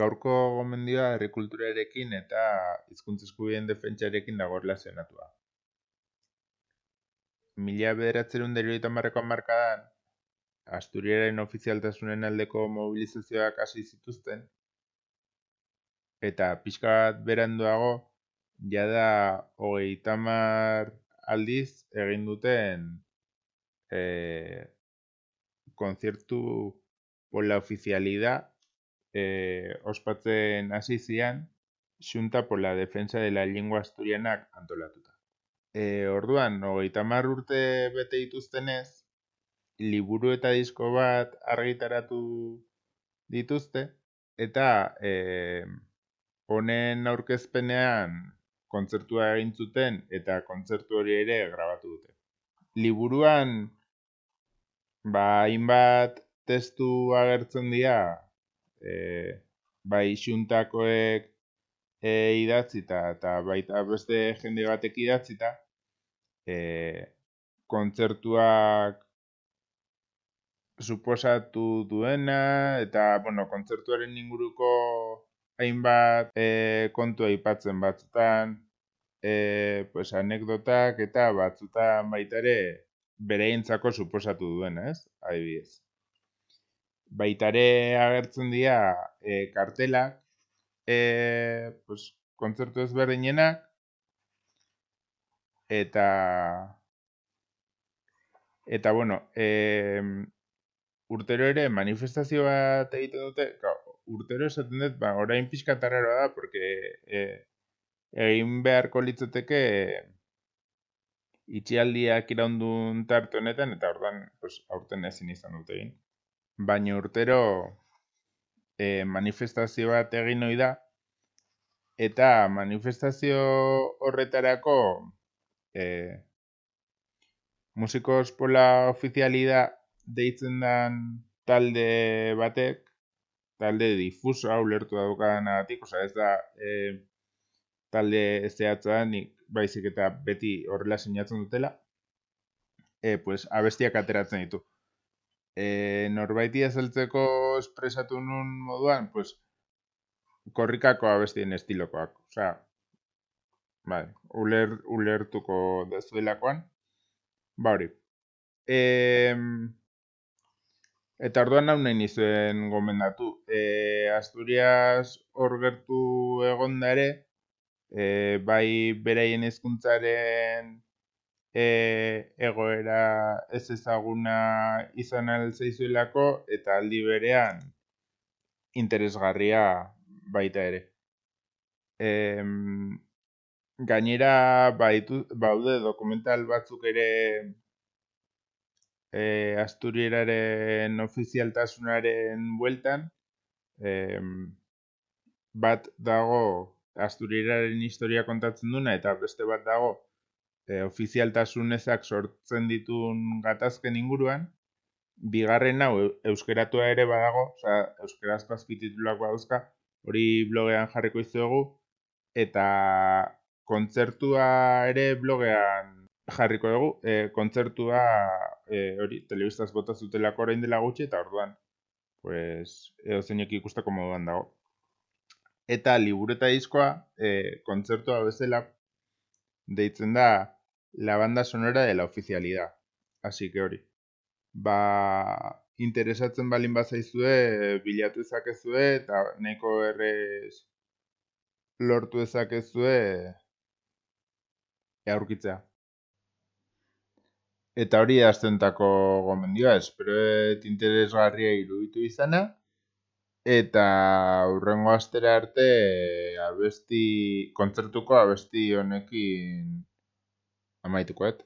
Gaurko gomendioa herrikulturarekin eta hizkuntza eskubideen defentsarekin dago erlazionatua. Mila bederatzerun deriorita marreko markadan, Asturiaren ofizialtasunen aldeko mobilizazioak hasi zituzten, eta pixka bat beranduago, jada hogei tamar aldiz egin duten e, konzertu por la oficialidad eh, ospatzen hasi zian Xunta por la defensa de la lengua asturianak antolatuta. E, orduan, hogeita mar urte bete dituztenez, liburu eta disko bat argitaratu dituzte, eta e, honen aurkezpenean kontzertua egin zuten eta kontzertu hori ere grabatu dute. Liburuan, ba, hainbat testu agertzen dira e, bai xuntakoek e, idatzita eta baita beste jende batek idatzita e, kontzertuak suposatu duena eta bueno, kontzertuaren inguruko hainbat e, kontu aipatzen batzutan e, pues, anekdotak eta batzutan baita ere bereintzako suposatu duena, ez? Adibidez baitare agertzen dira e, kartelak, e, pues, kontzertu ezberdinenak, eta, eta bueno, e, urtero ere manifestazio bat egiten dute, ka, urtero esaten dut, ba, orain pixka da, porque e, egin beharko litzateke itxialdiak iraundun tarte honetan, eta ordan pues, aurten ezin izan dute egin baina urtero e, manifestazio bat egin ohi da. Eta manifestazio horretarako e, musikos pola ofizialida deitzen dan talde batek talde difuso hau lertu daukadan agatik, oza ez da e, talde zehatza nik baizik eta beti horrela sinatzen dutela e, pues, abestiak ateratzen ditu e, norbaiti azaltzeko espresatu nun moduan, pues, korrikako abestien estilokoak. Osea, bai, uler, ulertuko dezuelakoan. Ba hori. E, eta orduan hau nahi nizuen gomendatu. E, Asturias hor gertu egonda ere, e, bai beraien hezkuntzaren e, egoera ez ezaguna izan altzaizuelako eta aldi berean interesgarria baita ere. E, gainera baitu, baude dokumental batzuk ere e, Asturieraren ofizialtasunaren bueltan, e, bat dago Asturieraren historia kontatzen duna eta beste bat dago e, ofizialtasun ezak sortzen ditun gatazken inguruan, bigarren hau euskeratua ere badago, oza, euskerazko azpititulak badauzka, hori blogean jarriko izuegu, eta kontzertua ere blogean jarriko dugu, e, kontzertua e, hori telebistaz bota zutelako orain dela gutxi, eta orduan, pues, edo zeinek ikusteko moduan dago. Eta libureta diskoa, e, kontzertua bezala deitzen da la banda sonora de la oficialidad. Así que hori. Ba, interesatzen balin bazaizue, bilatu ezakezue, eta neko errez lortu ezakezue aurkitzea. Eta hori aztentako gomendioa, espero interesgarria iruditu izana. Eta urrengo astera arte abesti, kontzertuko abesti honekin amaituko, et?